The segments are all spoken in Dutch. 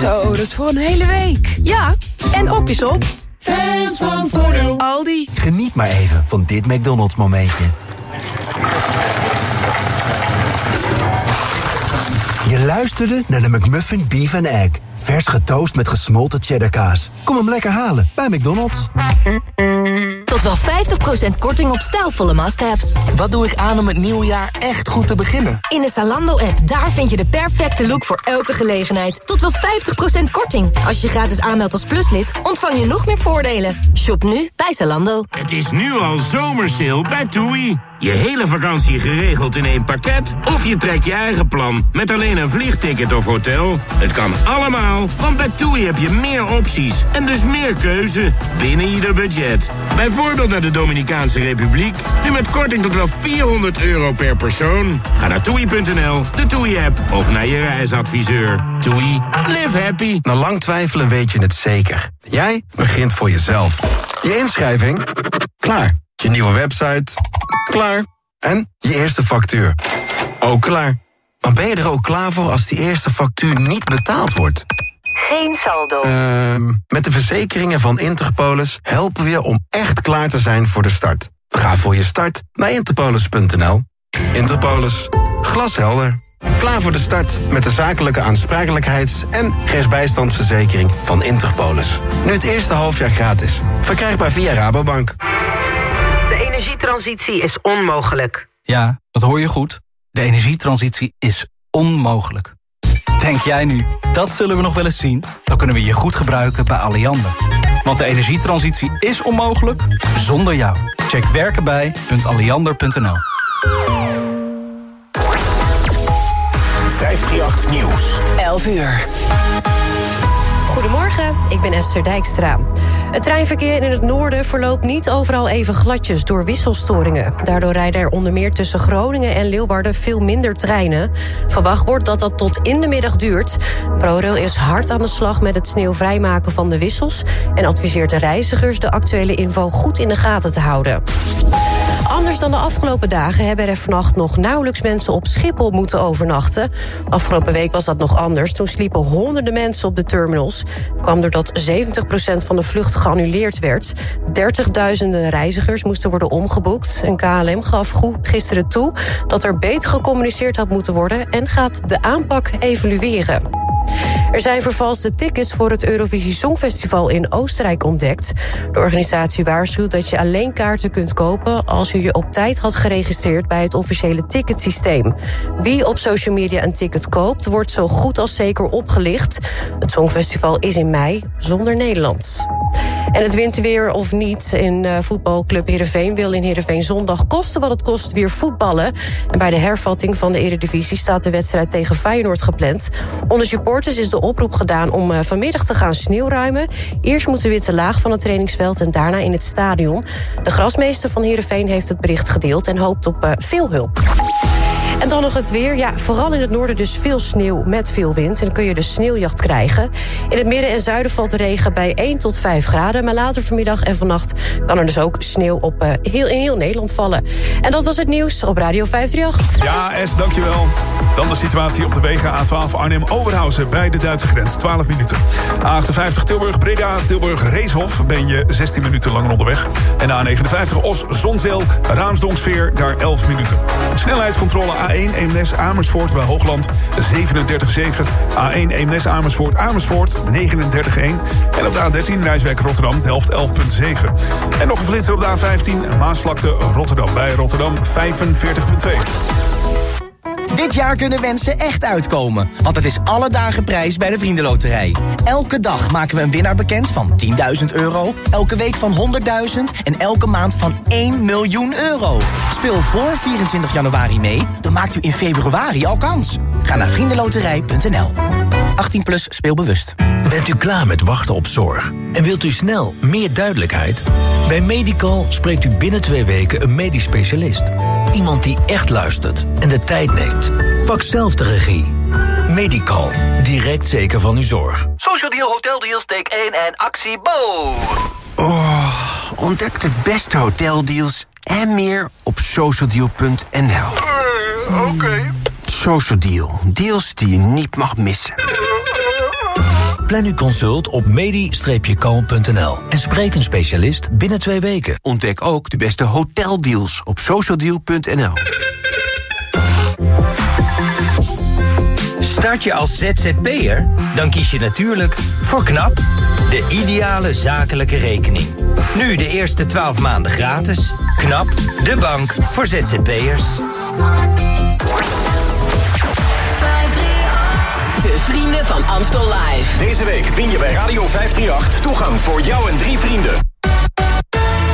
Zo, dat is voor een hele week. Ja, en op is op. Fans van Voordeel. Aldi. Geniet maar even van dit McDonald's momentje. Je luisterde naar de McMuffin Beef and Egg. Vers getoast met gesmolten cheddarkaas. Kom hem lekker halen bij McDonald's. Tot wel 50% korting op stijlvolle must-haves. Wat doe ik aan om het nieuwe jaar echt goed te beginnen? In de Zalando-app, daar vind je de perfecte look voor elke gelegenheid. Tot wel 50% korting. Als je je gratis aanmeldt als pluslid, ontvang je nog meer voordelen. Shop nu bij Zalando. Het is nu al zomersale bij TUI. Je hele vakantie geregeld in één pakket? Of je trekt je eigen plan met alleen een vliegticket of hotel? Het kan allemaal, want bij TUI heb je meer opties en dus meer keuze binnen ieder budget. Bijvoorbeeld naar de Dominicaanse Republiek, nu met korting tot wel 400 euro per persoon. Ga naar toei.nl, de TUI-app of naar je reisadviseur. TUI, live happy. Na lang twijfelen weet je het zeker. Jij begint voor jezelf. Je inschrijving? Klaar. Je nieuwe website? Klaar. En je eerste factuur? Ook klaar. Maar ben je er ook klaar voor als die eerste factuur niet betaald wordt? Geen saldo. Ehm met de verzekeringen van Interpolis helpen we je om echt klaar te zijn voor de start. Ga voor je start naar interpolis.nl. Interpolis. Glashelder. Klaar voor de start met de zakelijke aansprakelijkheids- en rechtsbijstandsverzekering van Interpolis. Nu het eerste halfjaar gratis. Verkrijgbaar via Rabobank. De energietransitie is onmogelijk. Ja, dat hoor je goed. De energietransitie is onmogelijk. Denk jij nu, dat zullen we nog wel eens zien? Dan kunnen we je goed gebruiken bij Alliander. Want de energietransitie is onmogelijk zonder jou. Check werkenbij.alliander.nl 538 Nieuws. 11 uur. Goedemorgen, ik ben Esther Dijkstra. Het treinverkeer in het noorden verloopt niet overal even gladjes door wisselstoringen. Daardoor rijden er onder meer tussen Groningen en Leeuwarden veel minder treinen. Verwacht wordt dat dat tot in de middag duurt. ProRail is hard aan de slag met het sneeuwvrijmaken van de wissels... en adviseert de reizigers de actuele info goed in de gaten te houden. Anders dan de afgelopen dagen hebben er vannacht nog nauwelijks mensen op Schiphol moeten overnachten. Afgelopen week was dat nog anders. Toen sliepen honderden mensen op de terminals. Kwam doordat 70% van de vlucht geannuleerd werd. 30.000 reizigers moesten worden omgeboekt. En KLM gaf gisteren toe dat er beter gecommuniceerd had moeten worden en gaat de aanpak evalueren. Er zijn vervalste tickets voor het Eurovisie Songfestival in Oostenrijk ontdekt. De organisatie waarschuwt dat je alleen kaarten kunt kopen als je je op tijd had geregistreerd bij het officiële ticketsysteem. Wie op social media een ticket koopt, wordt zo goed als zeker opgelicht. Het Songfestival is in mei zonder Nederland. En het winterweer of niet in uh, voetbalclub Heerenveen wil in Heerenveen zondag kosten wat het kost weer voetballen. En bij de hervatting van de Eredivisie staat de wedstrijd tegen Feyenoord gepland. Onder supporters is de oproep gedaan om uh, vanmiddag te gaan sneeuwruimen. Eerst moet de witte laag van het trainingsveld en daarna in het stadion. De grasmeester van Heerenveen heeft het bericht gedeeld en hoopt op uh, veel hulp. En dan nog het weer. Ja, vooral in het noorden dus veel sneeuw met veel wind. En dan kun je dus sneeuwjacht krijgen. In het midden en zuiden valt de regen bij 1 tot 5 graden. Maar later vanmiddag en vannacht kan er dus ook sneeuw op, uh, heel, in heel Nederland vallen. En dat was het nieuws op Radio 538. Ja, S, dankjewel. Dan de situatie op de wegen A12 Arnhem-Oberhausen bij de Duitse grens. 12 minuten. A58 Tilburg-Breda, Tilburg-Reeshof ben je 16 minuten langer onderweg. En A59 Os-Zonzeel, Raamsdonksveer, daar 11 minuten. Snelheidscontrole A1 Eemnes Amersfoort bij Hoogland 37,7. A1 Eemnes Amersfoort Amersfoort 39,1. En op de A13 Rijswijk Rotterdam Delft 11,7. En nog een flitser op de A15 Maasvlakte Rotterdam bij Rotterdam 45,2. Dit jaar kunnen wensen echt uitkomen, want het is alle dagen prijs bij de Vriendenloterij. Elke dag maken we een winnaar bekend van 10.000 euro, elke week van 100.000 en elke maand van 1 miljoen euro. Speel voor 24 januari mee, dan maakt u in februari al kans. Ga naar vriendenloterij.nl. 18 plus speelbewust. Bent u klaar met wachten op zorg? En wilt u snel meer duidelijkheid? Bij Medical spreekt u binnen twee weken een medisch specialist. Iemand die echt luistert en de tijd neemt. Pak zelf de regie. Medical. Direct zeker van uw zorg. Social Deal, Hotel Deals, take 1 en actie Bo. Oh, ontdek de beste hoteldeals en meer op socialdeal.nl. Uh, Oké. Okay. Social Deal. Deals die je niet mag missen. Plan uw consult op medi-kalm.nl en spreek een specialist binnen twee weken. Ontdek ook de beste hoteldeals op socialdeal.nl. Start je als ZZP'er? Dan kies je natuurlijk voor KNAP, de ideale zakelijke rekening. Nu de eerste 12 maanden gratis. KNAP, de bank voor ZZP'ers. De vrienden van Amstel Live. Deze week win je bij Radio 538 toegang voor jou en drie vrienden.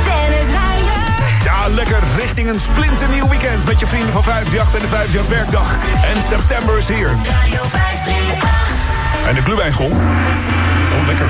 Dennis Rijer. Ja, lekker richting een splinternieuw weekend met je vrienden van 538 en de 538 werkdag. En september is hier. Radio 538. En de gluwijngong. Oh, lekker.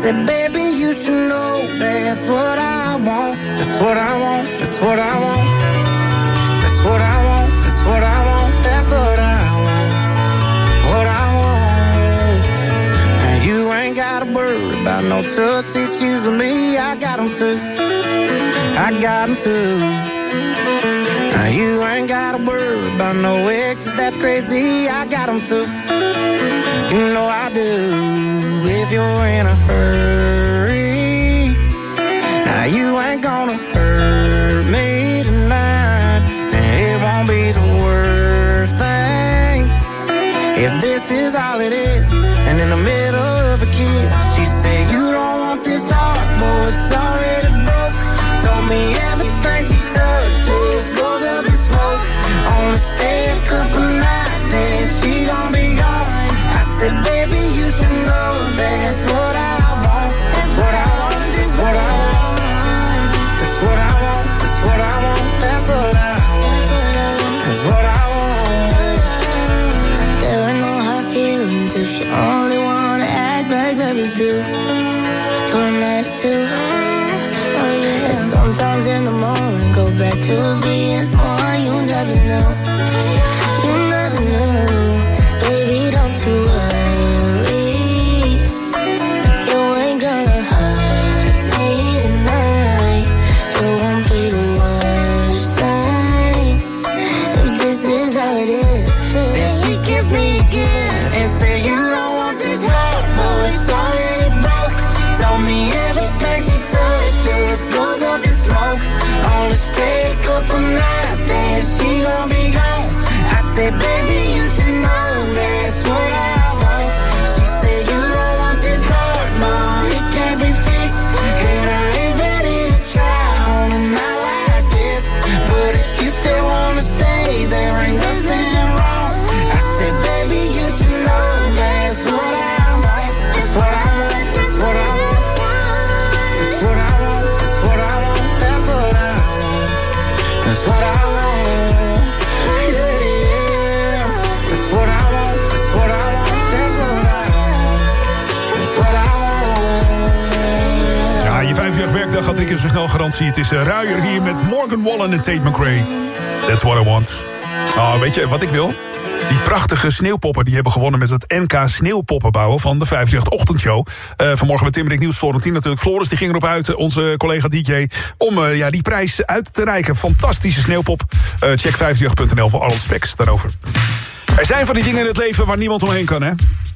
Said, baby, you should know that's what I want. That's what I want. That's what I want. That's what I want. That's what I want. What I want. And you ain't gotta worry about no trust issues with me. I got them too. I got them too. Now you ain't gotta worry about no exes, that's crazy. I got them too. You know I do if you're in a hurry. Now you ain't gonna hurt me tonight, and it won't be the worst thing if this is all it is. And in the middle of a kiss, she said you don't want this heart, boy, it's already broke. Told me everything she touched just goes up in smoke. Only stay a couple nights, then she gone. In zo snel garantie. Het is uh, Ruijer hier met Morgan Wallen en Tate McRae. That's what I want. Oh, weet je wat ik wil? Die prachtige sneeuwpoppen die hebben gewonnen met het NK Sneeuwpoppenbouwen van de 58 Ochtendshow. Eh vanmorgen met Timmerik Nieuws, Florentien natuurlijk. Floris die ging erop uit, eh, onze collega DJ, om eh, ja, die prijs uit te reiken. Fantastische sneeuwpop. Eh, check 58.nl voor alle specs daarover. Er zijn van die dingen in het leven waar niemand omheen kan, hè?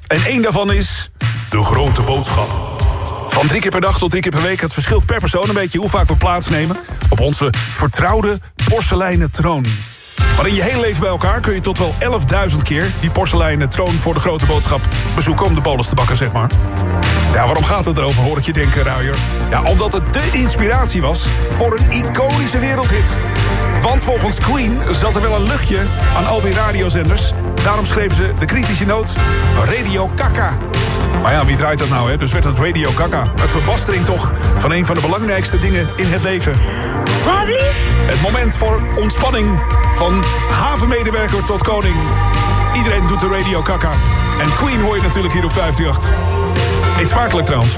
En één daarvan is de grote boodschap. Van drie keer per dag tot drie keer per week. Het verschilt per persoon een beetje hoe vaak we plaatsnemen... op onze vertrouwde porseleinen troon. Maar in je hele leven bij elkaar kun je tot wel 11.000 keer... die porseleinen troon voor de grote boodschap bezoeken... om de bolens te bakken, zeg maar. Ja, waarom gaat het erover, hoor ik je denken, Ruijer? Ja, omdat het de inspiratie was voor een iconische wereldhit. Want volgens Queen zat er wel een luchtje aan al die radiozenders. Daarom schreven ze de kritische noot Radio Kaka. Maar ja, wie draait dat nou, hè? Dus werd het Radio Kaka. Een verbastering toch van een van de belangrijkste dingen in het leven. Het moment voor ontspanning. Van havenmedewerker tot koning. Iedereen doet de Radio Kaka. En Queen hoor je natuurlijk hier op 538. Eet smakelijk trouwens.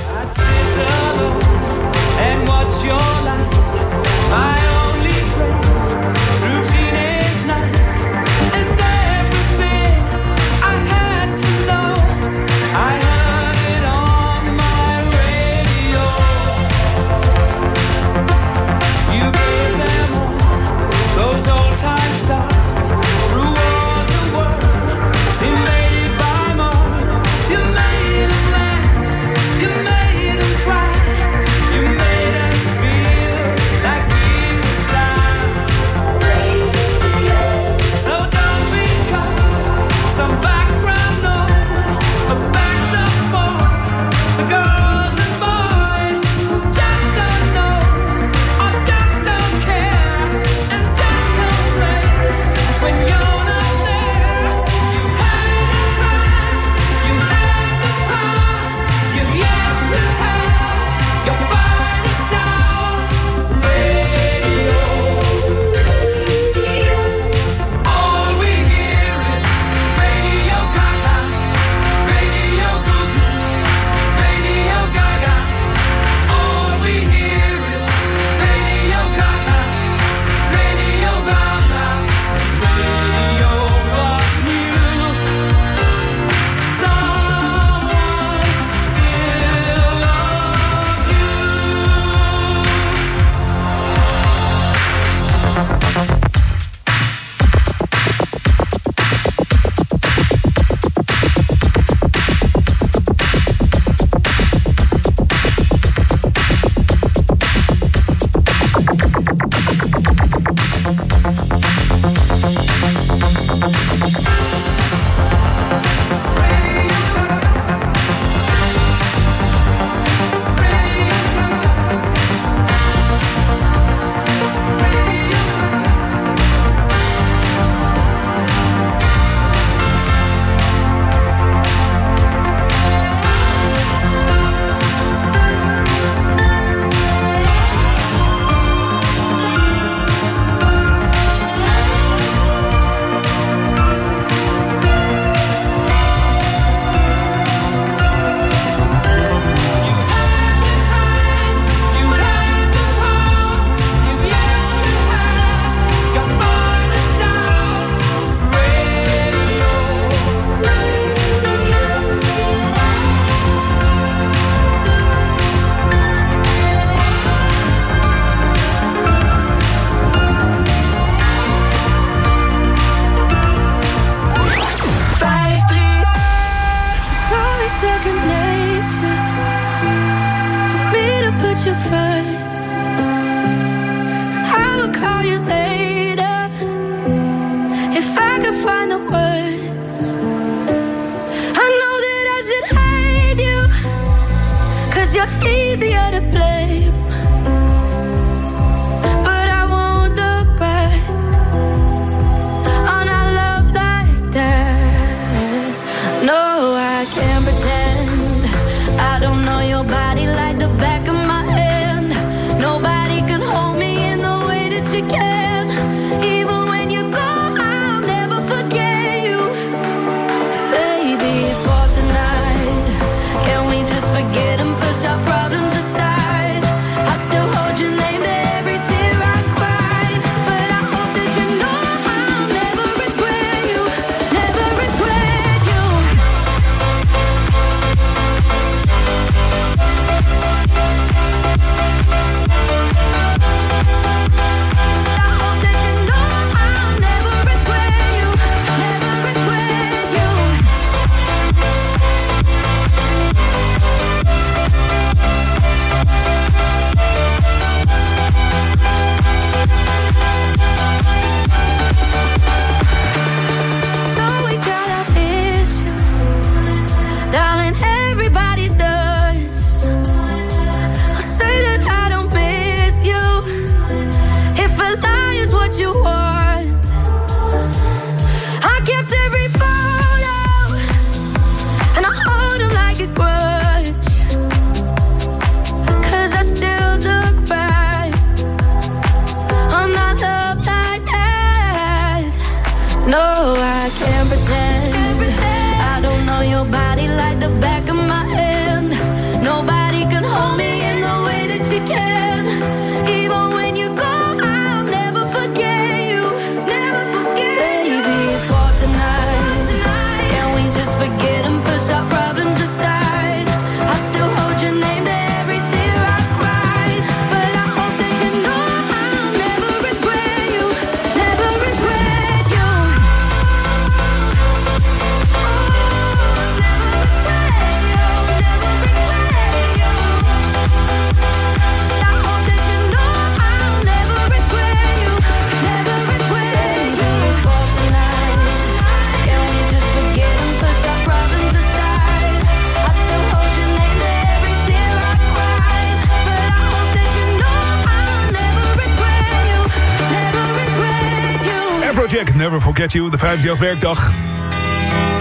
Forget You, de 5 werkdag.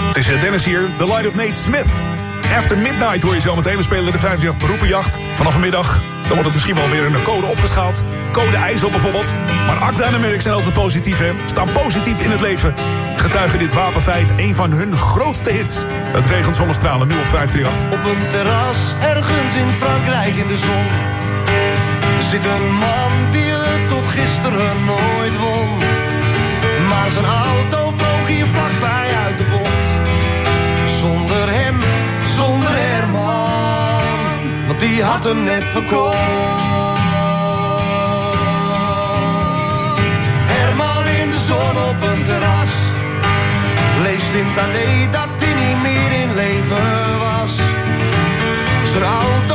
Het is eh, Dennis hier, de line-up Nate Smith. After Midnight hoor je zo meteen. We spelen de 5 beroepenjacht. Vanaf vanmiddag, dan wordt het misschien wel weer een code opgeschaald. Code IJssel bijvoorbeeld. Maar Akda en Merk zijn altijd positief, hè. Staan positief in het leven. Getuigen dit wapenfeit een van hun grootste hits. Het regent zonnestralen, nu op 538. Op een terras ergens in Frankrijk in de zon zit een man die het tot gisteren nooit won. Maar zijn auto vloog hier vlakbij uit de bocht. Zonder hem, zonder Herman, want die had hem net verkocht. Herman in de zon op een terras leest in AD dat hij niet meer in leven was. Zijn auto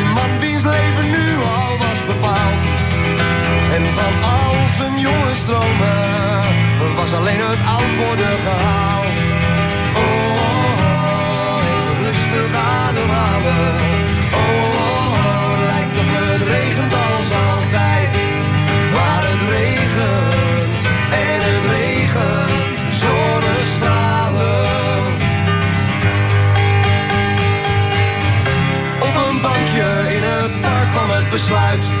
En van al zijn jonge stromen was alleen het oud worden gehaald. Oh, oh, oh, even rustig ademhalen. Oh, oh, lijkt op het regent als altijd. Maar het regent en het regent zonnestralen. Op een bankje in het park kwam het besluit.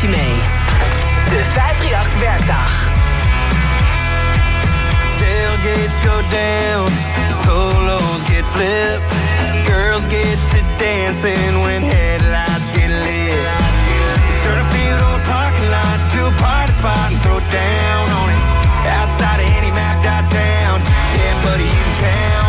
Met je mee. De 538 Werkdag. Tailgates go down, solos get flipped, girls get to dancing when headlights get lit. Turn a field or parking lot to a party spot and throw down on it. Outside of any Mac downtown, yeah, buddy, you can count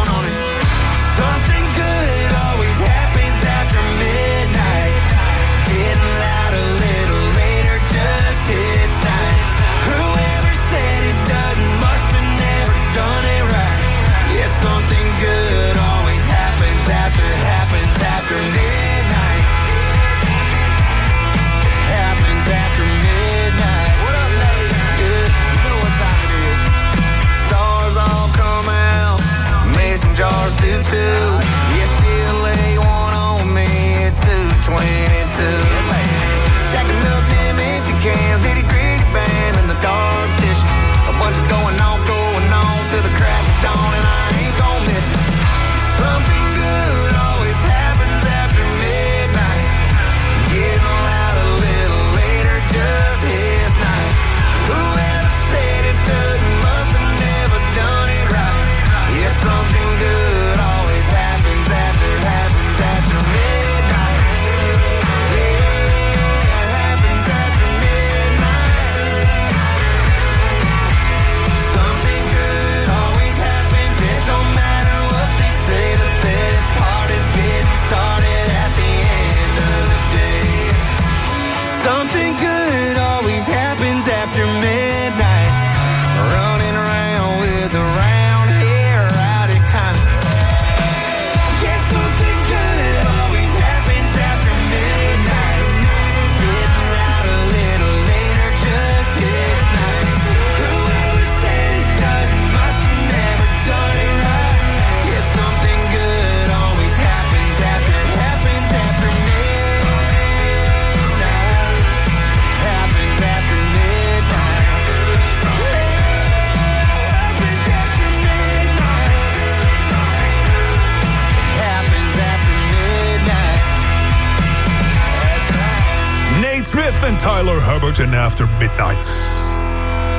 Hubbard en After Midnight.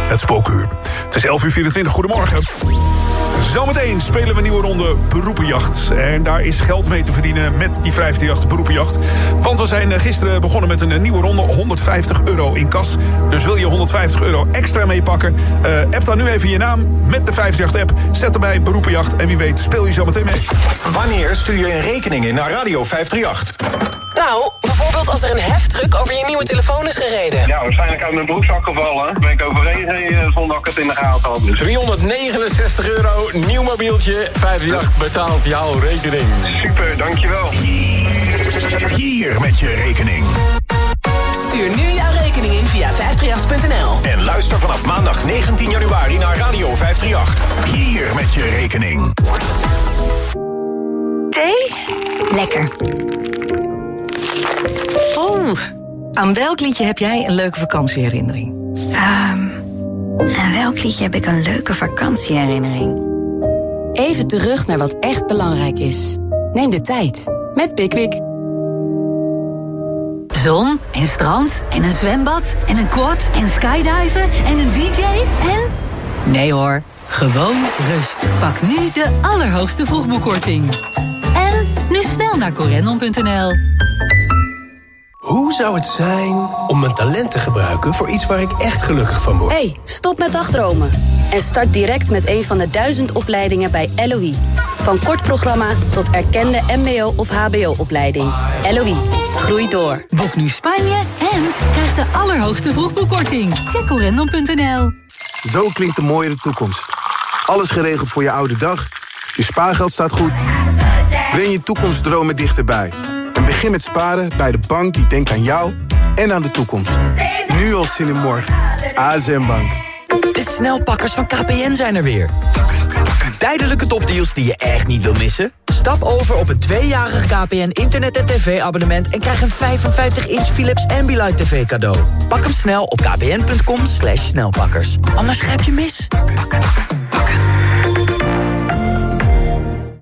Het spookuur. Het is 11 uur 24. Goedemorgen. Zometeen spelen we een nieuwe ronde beroepenjacht. En daar is geld mee te verdienen met die 538 beroepenjacht. Want we zijn eh, gisteren begonnen met een eh, nieuwe ronde. 150 euro in kas. Dus wil je 150 euro extra meepakken? Uh, app dan nu even je naam met de 538-app. Zet erbij beroepenjacht. En wie weet speel je zometeen mee. Wanneer stuur je een rekening in naar Radio 538? Nou, bijvoorbeeld als er een heftruck over je nieuwe telefoon is gereden. Ja, waarschijnlijk uit mijn broekzak gevallen. Ben ik overheen gereden zonder dat ik het in de gaten had. Dus 369 euro, nieuw mobieltje. 538 betaalt jouw rekening. super, dankjewel. Hier met je rekening. Stuur nu jouw rekening in via 538.nl. En luister vanaf maandag 19 januari naar Radio 538. Hier met je rekening. Thee? Lekker. Oh, aan welk liedje heb jij een leuke vakantieherinnering? Ehm, aan welk liedje heb ik een leuke vakantieherinnering? Even terug naar wat echt belangrijk is. Neem de tijd met Pickwick. Zon en strand en een zwembad en een quad en skydiven en een dj en... Nee hoor, gewoon rust. Pak nu de allerhoogste vroegboekkorting. En nu snel naar corendon.nl. Hoe zou het zijn om mijn talent te gebruiken voor iets waar ik echt gelukkig van word? hey, stop met dagdromen. En start direct met een van de duizend opleidingen bij LOE. Van kort programma tot erkende mbo- of hbo-opleiding. LOE, groei door. Boek nu Spanje en krijg de allerhoogste vroegboekkorting. Check corendon.nl. Zo klinkt de mooiere toekomst. Alles geregeld voor je oude dag. Je spaargeld staat goed. Breng je toekomstdromen dichterbij. Begin met sparen bij de bank die denkt aan jou en aan de toekomst. Nu al zin in morgen. ASM Bank. De snelpakkers van KPN zijn er weer. Tijdelijke topdeals die je echt niet wil missen? Stap over op een tweejarig KPN internet- en tv-abonnement... en krijg een 55-inch Philips Ambilight TV cadeau. Pak hem snel op kpn.com snelpakkers. Anders grijp je mis.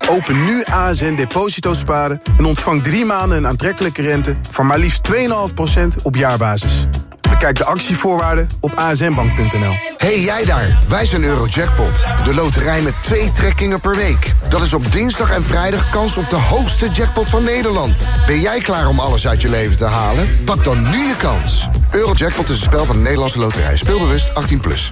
Open nu ASN Deposito Sparen en ontvang drie maanden een aantrekkelijke rente... van maar liefst 2,5% op jaarbasis. Bekijk de actievoorwaarden op asmbank.nl. Hey jij daar, wij zijn Eurojackpot. De loterij met twee trekkingen per week. Dat is op dinsdag en vrijdag kans op de hoogste jackpot van Nederland. Ben jij klaar om alles uit je leven te halen? Pak dan nu je kans. Eurojackpot is een spel van de Nederlandse loterij. Speelbewust 18+. Plus.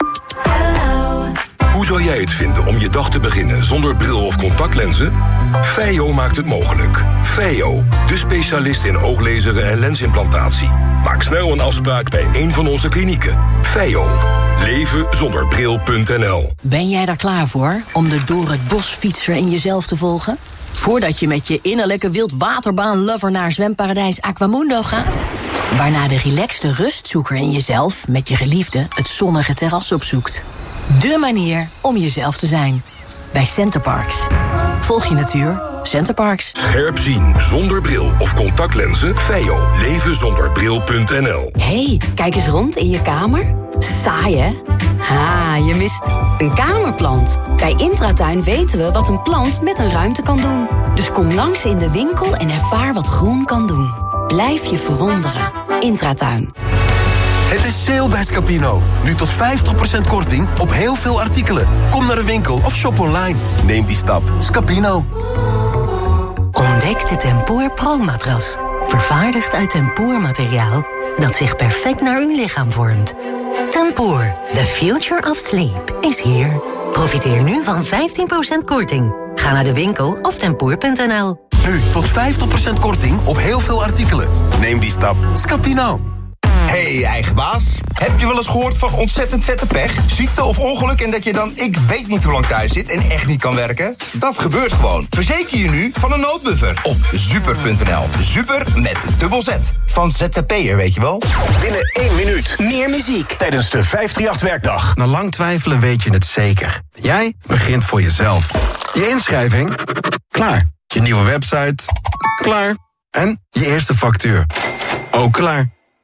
Hoe zou jij het vinden om je dag te beginnen zonder bril of contactlenzen? Feio maakt het mogelijk. Feio, de specialist in ooglezeren en lensimplantatie. Maak snel een afspraak bij een van onze klinieken. Feio. Leven zonder Ben jij daar klaar voor om de door het bos fietser in jezelf te volgen? Voordat je met je innerlijke wildwaterbaan-lover naar zwemparadijs Aquamundo gaat? Waarna de relaxte rustzoeker in jezelf met je geliefde het zonnige terras opzoekt. De manier om jezelf te zijn. Bij Centerparks. Volg je natuur. Centerparks. Scherp zien zonder bril of contactlenzen. Feio. Leven zonder bril.nl hey, kijk eens rond in je kamer. Saai, hè? Ha, je mist een kamerplant. Bij Intratuin weten we wat een plant met een ruimte kan doen. Dus kom langs in de winkel en ervaar wat groen kan doen. Blijf je verwonderen. Intratuin. Het is sale bij Scapino. Nu tot 50% korting op heel veel artikelen. Kom naar de winkel of shop online. Neem die stap. Scapino. Ontdek de Tempoor Pro-matras. Vervaardigd uit tempoormateriaal dat zich perfect naar uw lichaam vormt. Tempoor, the future of sleep, is here. Profiteer nu van 15% korting. Ga naar de winkel of tempoor.nl. Nu tot 50% korting op heel veel artikelen. Neem die stap. Scapino. Hey, eigen baas. Heb je wel eens gehoord van ontzettend vette pech? Ziekte of ongeluk en dat je dan ik weet niet hoe lang thuis zit en echt niet kan werken? Dat gebeurt gewoon. Verzeker je nu van een noodbuffer op super.nl. Super met dubbel Z. Van ZZP'er, weet je wel. Binnen één minuut. Meer muziek. Tijdens de 538-werkdag. Na lang twijfelen weet je het zeker. Jij begint voor jezelf. Je inschrijving? Klaar. Je nieuwe website? Klaar. En je eerste factuur? Ook klaar.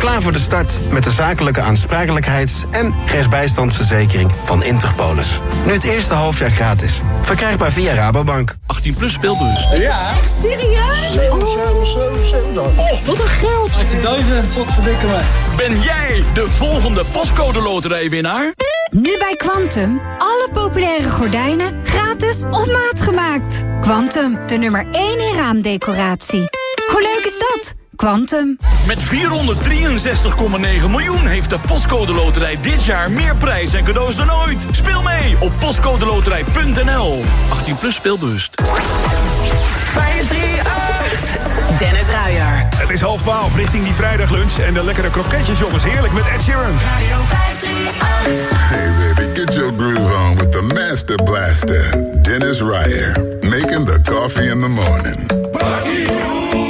Klaar voor de start met de zakelijke aansprakelijkheids- en rechtsbijstandsverzekering van Interpolis. Nu het eerste halfjaar gratis. Verkrijgbaar via Rabobank. 18 plus speelbus. Ja. Echt serieus? Oh, wat een geld. 18.000. Wat verdikken me. Ben jij de volgende postcode loterijwinnaar? Nu bij Quantum. Alle populaire gordijnen gratis op maat gemaakt. Quantum, de nummer 1 in raamdecoratie. Hoe leuk is dat? Quantum. Met 463,9 miljoen heeft de Postcode Loterij dit jaar meer prijs en cadeaus dan ooit. Speel mee op postcodeloterij.nl. 18 plus speelbewust. 538. Dennis Ruijer. Het is half twaalf richting die vrijdaglunch en de lekkere kroketjes, jongens. Heerlijk met Ed Sheeran. Hey baby, get your groove on with the Master Blaster, Dennis Ryer, making the coffee in the morning. The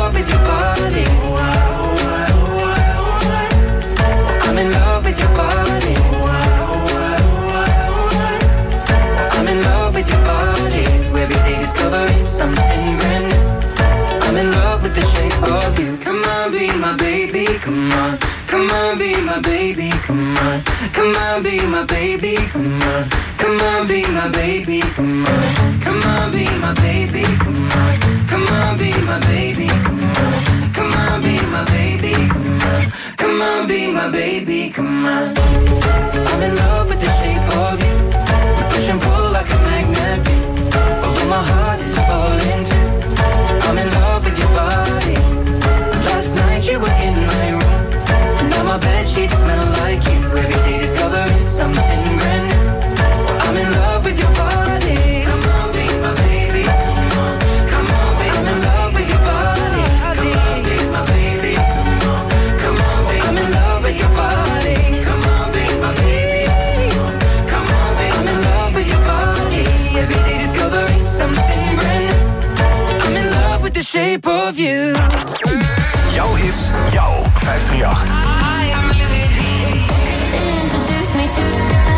Come on. Come on, be my baby. Come on. Come on, be my baby. Come on. Come on, be my baby. Come on. Come on, be my baby. Come on. Come on, be my baby. Come on. Come on, be my baby. Come on. I'm in love with the shape of you. Push and pull like a magnet do. Although my heart is falling too. Sheets smell like you. Every day discovering something brand new. I'm in love with your body. Come on, be my baby. Come on, come on, be I'm in love with your body. Come on, be my baby. Come on, come on, be I'm in love with your body. Come on, be my baby. Come on, be I'm in love with your body. Every day discovering something brand new. I'm in love with the shape of you. Jouw hits, jouw 538. To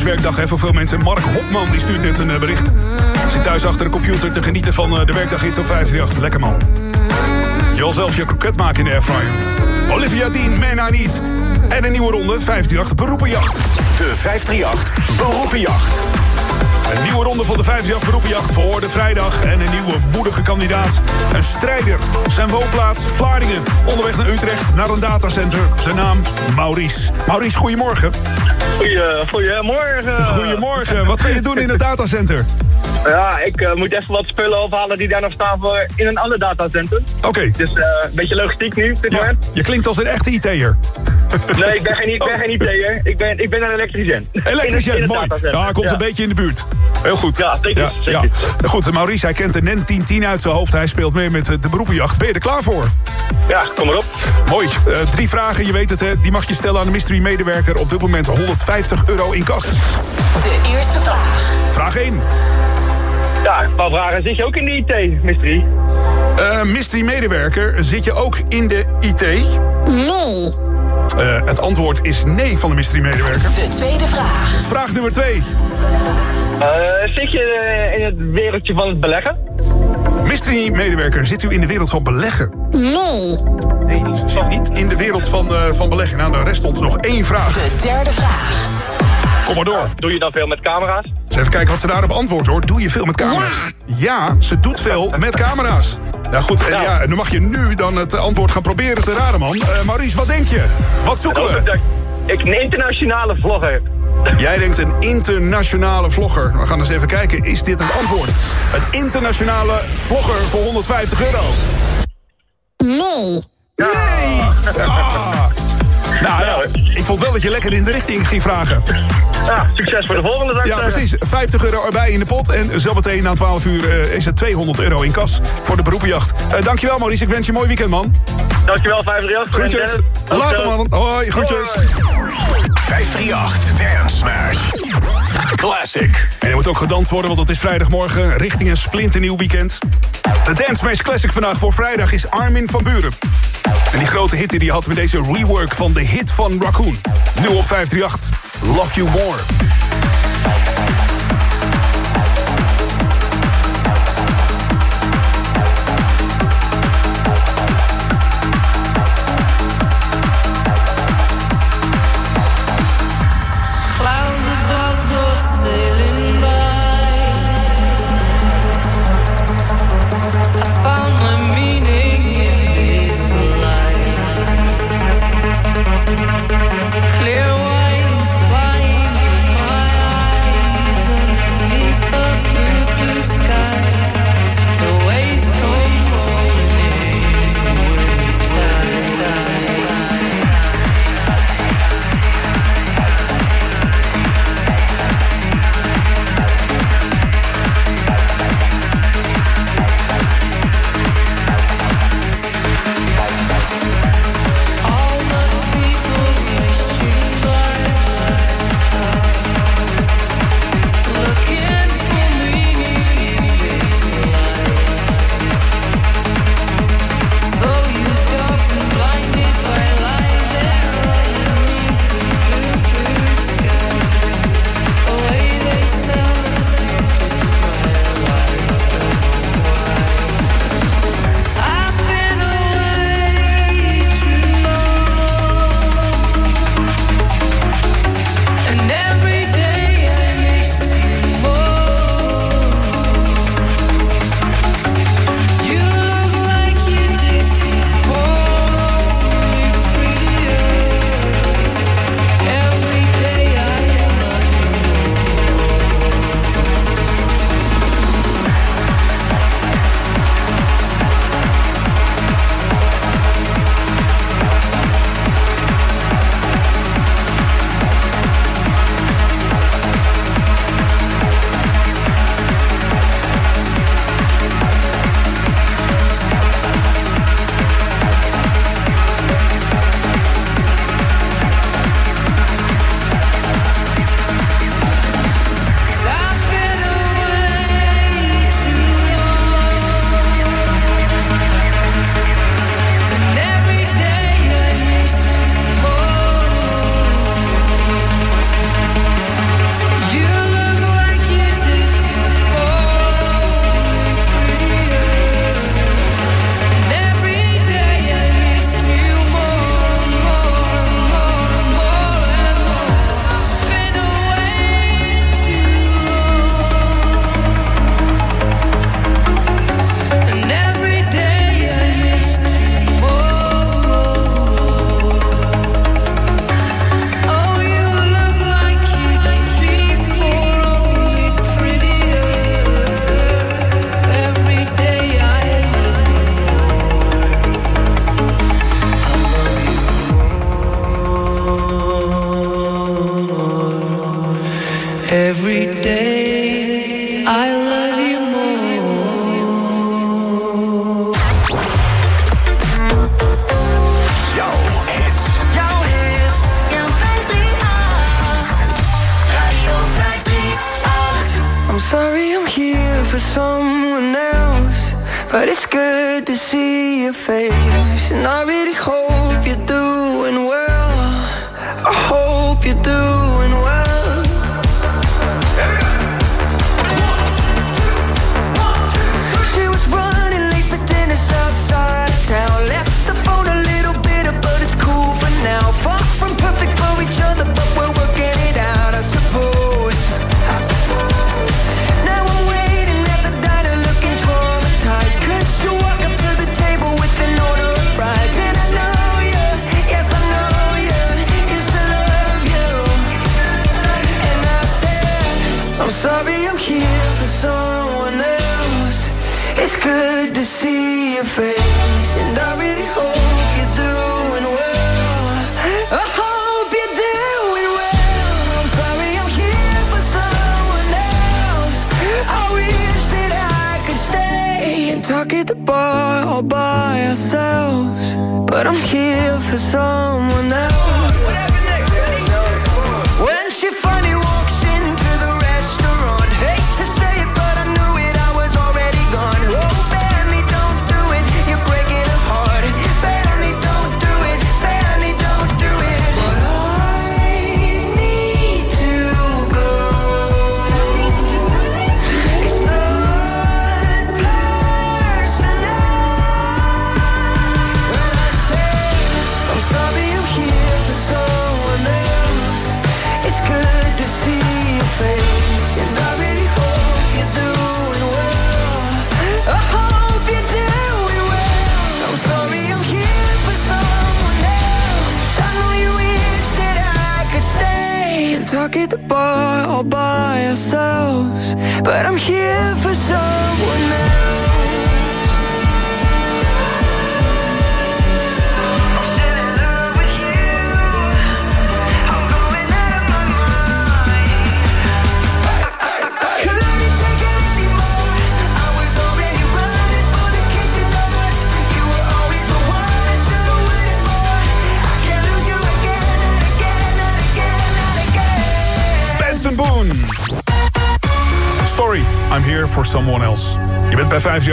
vrijdag thuiswerkdag hè, voor veel mensen. Mark Hopman die stuurt net een eh, bericht. Zit thuis achter de computer te genieten van eh, de werkdag op 538. Lekker man. Je zelf je kroket maken in de airfryer. Olivia Dean, Man I Need. En een nieuwe ronde, 538 Beroepenjacht. De 538 Beroepenjacht. Een nieuwe ronde van de 538 Beroepenjacht voor de vrijdag. En een nieuwe moedige kandidaat. Een strijder. Zijn woonplaats Vlaardingen. Onderweg naar Utrecht, naar een datacenter. De naam Maurice. Maurice, goedemorgen. Goeie, goedemorgen. Goedemorgen. Wat ga je doen in het datacenter? Ja, ik eh, moet even wat spullen ophalen die daar nog staan voor in een ander datacenter. Oké. Dus eh, een beetje logistiek nu, dit moment. Je klinkt als een echte IT'er. Nee, ik ben geen, ik ben geen IT'er. Ik ben, ik ben een elektricien. Elektricien, mooi. Ja, hij komt Ja. een beetje in de buurt. Heel goed. Ja, zeker. Ja. Goed, Maurice, hij kent de NEN 1010 uit zijn hoofd. Hij speelt mee met eh, de beroepenjacht. Ben je er klaar voor? Ja, kom maar op. Mooi. Eh, drie vragen, je weet het hè. Die mag je stellen aan de mystery medewerker. Op dit moment 150 euro in kas. De eerste vraag. Vraag 1. Ja, een paar vragen. Zit je ook in de IT, mystery? Eh, mystery medewerker, zit je ook in de IT? Nee. Eh, het antwoord is nee van de mystery medewerker. De tweede vraag. Vraag nummer 2. Eh, zit je eh, in het wereldje van het beleggen? Mystery medewerker, zit u in de wereld van beleggen? Nee. Nee, ze zit niet in de wereld van, eh, van beleggen. Nou, dan rest ons nog één vraag. De derde vraag. Kom maar door. Doe je dan veel met camera's? Eens even kijken wat ze daarop antwoordt hoor. Doe je veel met camera's? Ja, ze doet veel met camera's. Nou goed, en ja, en dan mag je nu dan het antwoord gaan proberen te raden, man. Eh, Maurice, wat denk je? Wat zoeken we? Ik een internationale vlogger. Jij denkt een internationale vlogger. We gaan eens even kijken, is dit het antwoord? Een internationale vlogger voor 150 euro. Nee. Nee! Ah. Nou ja, ik vond wel dat je lekker in de richting ging vragen. Ja, succes voor de volgende. ik Ja, zeggen. precies. 50 euro erbij in de pot. En zometeen na 12 uur eh, is het 200 euro in kas voor de beroepenjacht. Eh, dankjewel Maurice, ik wens je een mooi weekend man. Dankjewel, 538. Groetjes. Later man. Hoi, groetjes. 538 Dance Smash. Classic. En er moet ook gedanst worden, want het is vrijdagmorgen richting een splinternieuw weekend. De Dance Smash Classic vandaag voor vrijdag is Armin van Buren. En die grote hit die hij had met deze rework van de hit van Raccoon. Nu op 538. Love You More.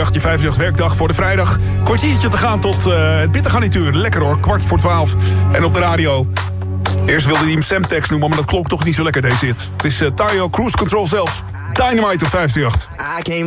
538, je 538 werkdag voor de vrijdag. Kwartiertje te gaan tot uh, het bittergarnituur. Lekker hoor, kwart voor twaalf. En op de radio. Eerst wilde hij hem Semtex noemen, maar dat klonk toch niet zo lekker deze hit. Het is uh, Cruise Control zelf. Dynamite op 538. I came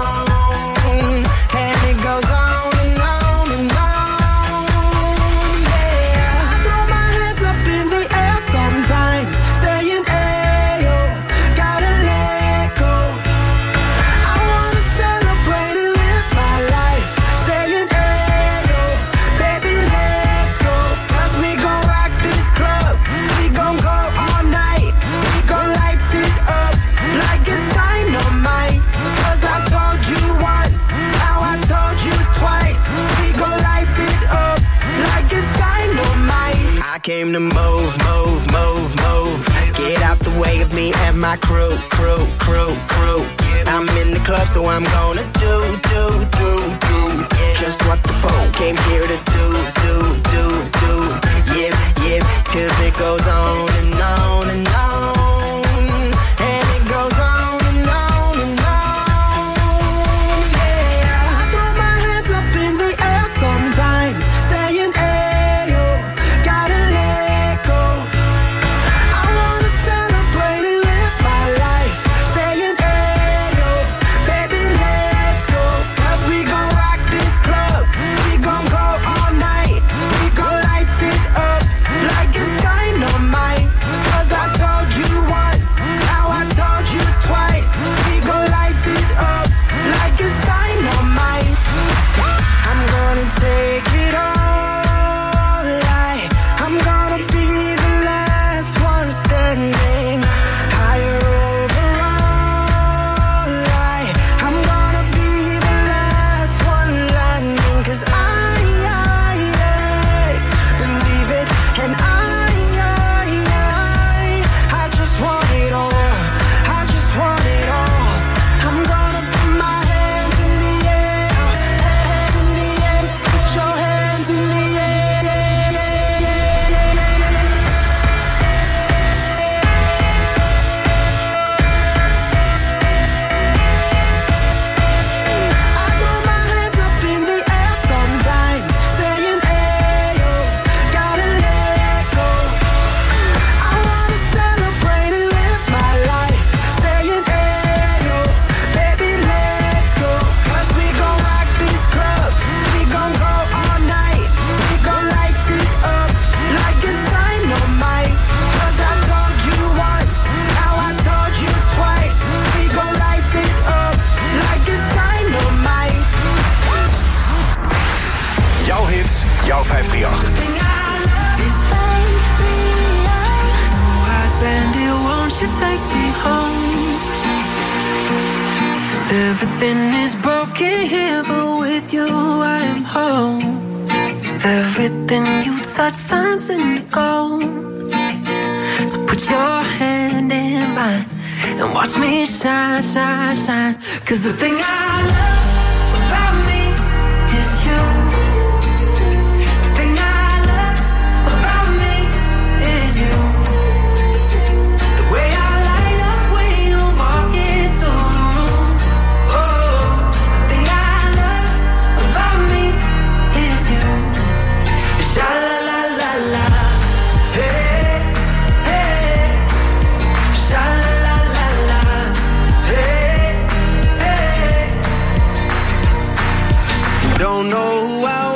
don't know who how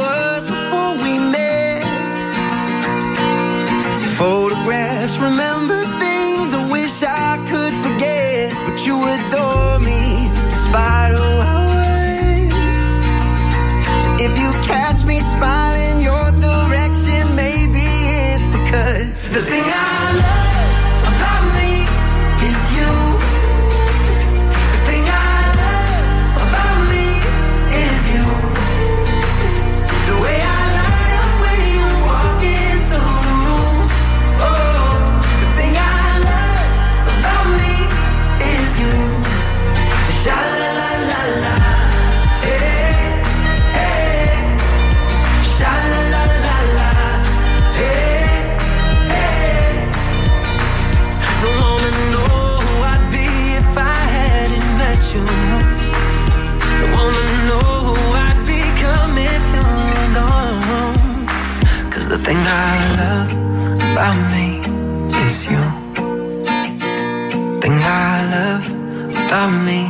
thing I love about me is you. Thing I love about me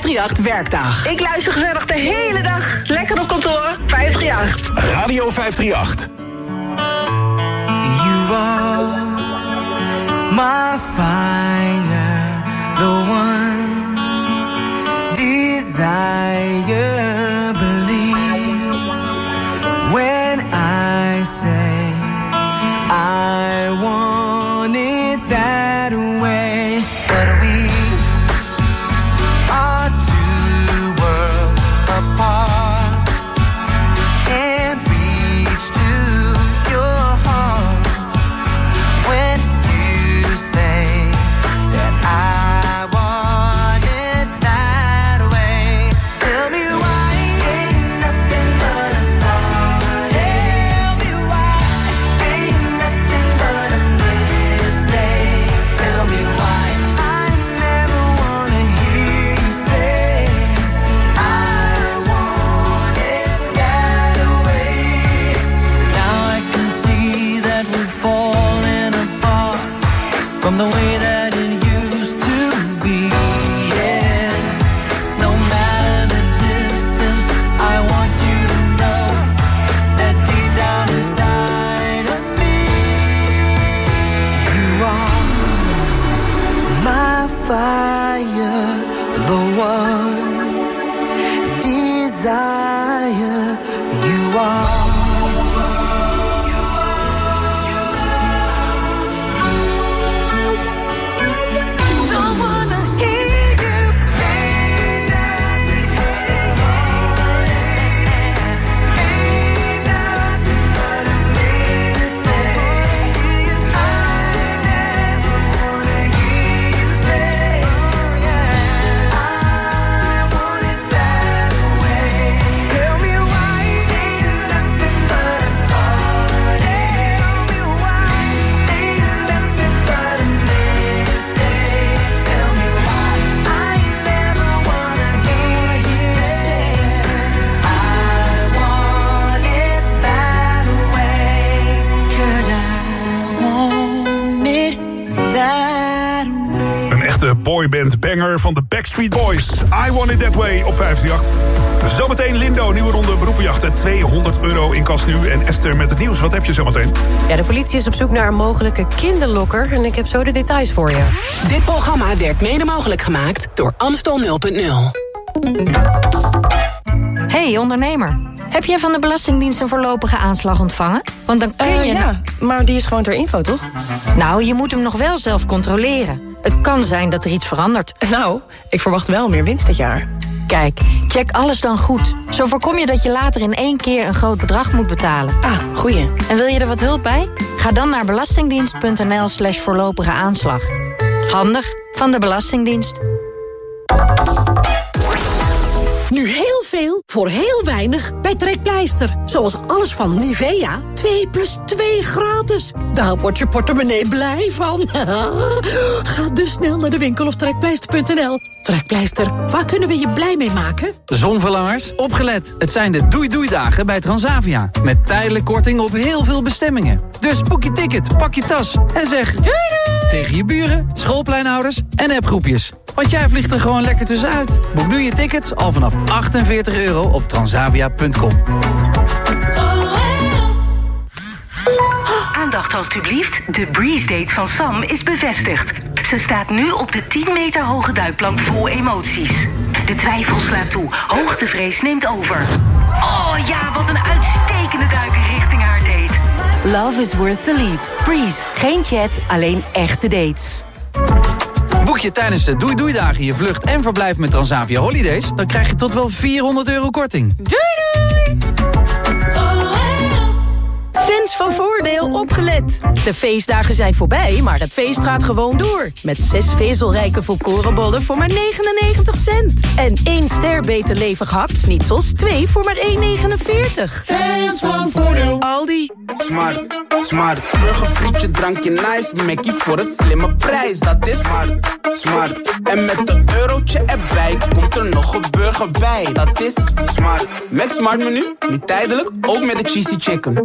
538 Werkdag. Ik luister gezellig de hele dag. Lekker op kantoor. 538. Radio 538. You are my fire, the one desire. Wat heb je zometeen? Ja, de politie is op zoek naar een mogelijke kinderlokker... en ik heb zo de details voor je. Dit programma werd mede mogelijk gemaakt door Amstel 0.0. Hey ondernemer, heb jij van de Belastingdienst een voorlopige aanslag ontvangen? Want dan kun Eh, je... ja, maar die is gewoon ter info, toch? Nou, je moet hem nog wel zelf controleren. Het kan zijn dat er iets verandert. Nou, ik verwacht wel meer winst dit jaar. Kijk, check alles dan goed. Zo voorkom je dat je later in één keer een groot bedrag moet betalen. Ah, goeie. En wil je er wat hulp bij? Ga dan naar belastingdienst.nl slash voorlopige aanslag. Handig van de Belastingdienst. Nu heel veel voor heel weinig bij Trekpleister. Zoals alles van Nivea. 2 plus 2 gratis. Daar wordt je portemonnee blij van. Ga dus snel naar de winkel of trekpleister.nl. Trekpleister, waar kunnen we je blij mee maken? Zonverlangers, opgelet. Het zijn de doei-doei-dagen bij Transavia. Met tijdelijk korting op heel veel bestemmingen. Dus boek je ticket, pak je tas en zeg... Doei doei! Tegen je buren, schoolpleinhouders en appgroepjes. Want jij vliegt er gewoon lekker tussenuit. Boek nu je tickets al vanaf 48 euro op transavia.com. Aandacht alstublieft. De Breeze Date van Sam is bevestigd. Ze staat nu op de 10 meter hoge duikplank vol emoties. De twijfel slaat toe. Hoogtevrees neemt over. Oh ja, wat een uitstekende duiker richting haar date. Love is worth the leap. Breeze. Geen chat, alleen echte dates. Boek je tijdens de doei-doei-dagen je vlucht en verblijf met Transavia Holidays... dan krijg je tot wel 400 euro korting. Doei doei! Fans van Voordeel opgelet. De feestdagen zijn voorbij, maar het feest gaat gewoon door. Met zes vezelrijke volkorenbollen voor maar 99 cent. En één ster beter levig hakt schnitzels, twee voor maar 1,49. Fans van Voordeel. Aldi. Smart, smart. Burgerfrietje, drankje nice. Mackie voor een slimme prijs, dat is smart, smart. En met een eurotje erbij komt er nog een burger bij, dat is smart. Max Smart menu, nu tijdelijk, ook met de cheesy chicken.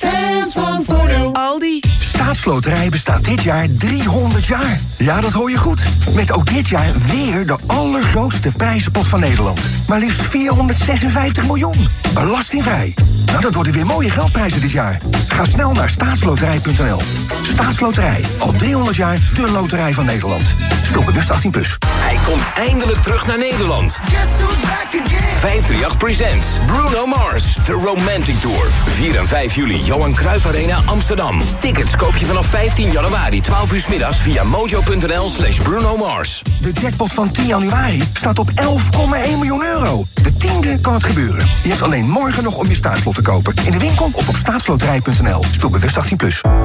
Fans van Voordeel. Aldi. Staatsloterij bestaat dit jaar 300 jaar. Ja, dat hoor je goed. Met ook dit jaar weer de allergrootste prijzenpot van Nederland. Maar liefst 456 miljoen. Belastingvrij. Nou, dat worden weer mooie geldprijzen dit jaar. Ga snel naar staatsloterij.nl. Staatsloterij. Al 300 jaar de loterij van Nederland. Speel bewust 18+. Plus. Hij komt eindelijk terug naar Nederland. 538 Presents Bruno Mars, The Romantic Tour. 4 en 5 juli, Johan Cruijff Arena, Amsterdam. Tickets koop je vanaf 15 januari, 12 uur middags via mojo.nl slash Bruno Mars. De jackpot van 10 januari staat op 11,1 miljoen euro. De tiende kan het gebeuren. Je hebt alleen morgen nog om je staatslot te kopen. In de winkel of op staatsloterij.nl. Speel bewust 18+. Plus.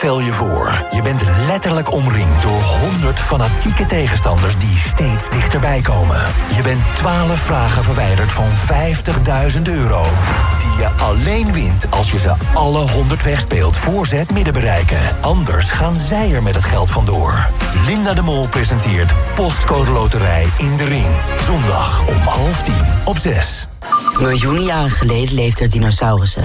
Stel je voor, je bent letterlijk omringd door 100 fanatieke tegenstanders die steeds dichterbij komen. Je bent 12 vragen verwijderd van 50.000 euro. Die je alleen wint als je ze alle 100 wegspeelt voor ze midden bereiken. Anders gaan zij er met het geld vandoor. Linda de Mol presenteert Postcode Loterij in de Ring. Zondag om half tien op 6. Miljoenen jaren geleden leefden er dinosaurussen.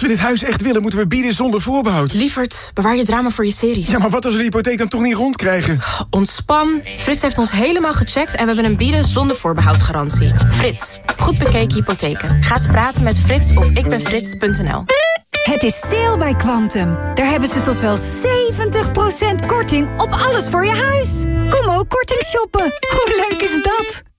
Als we dit huis echt willen, moeten we bieden zonder voorbehoud. Lieverd, bewaar je drama voor je series. Ja, maar wat als we de hypotheek dan toch niet rondkrijgen? Ontspan. Frits heeft ons helemaal gecheckt en we hebben een bieden zonder voorbehoud garantie. Frits, goed bekeken hypotheken. Ga eens praten met Frits op ikbenfrits.nl. Het is sale bij Quantum. Daar hebben ze tot wel 70% korting op alles voor je huis. Kom ook korting shoppen. Hoe leuk is dat?